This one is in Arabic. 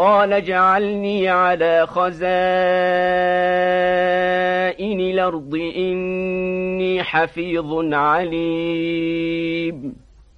قال اجعلني على خزائن الأرض إني حفيظ عليم.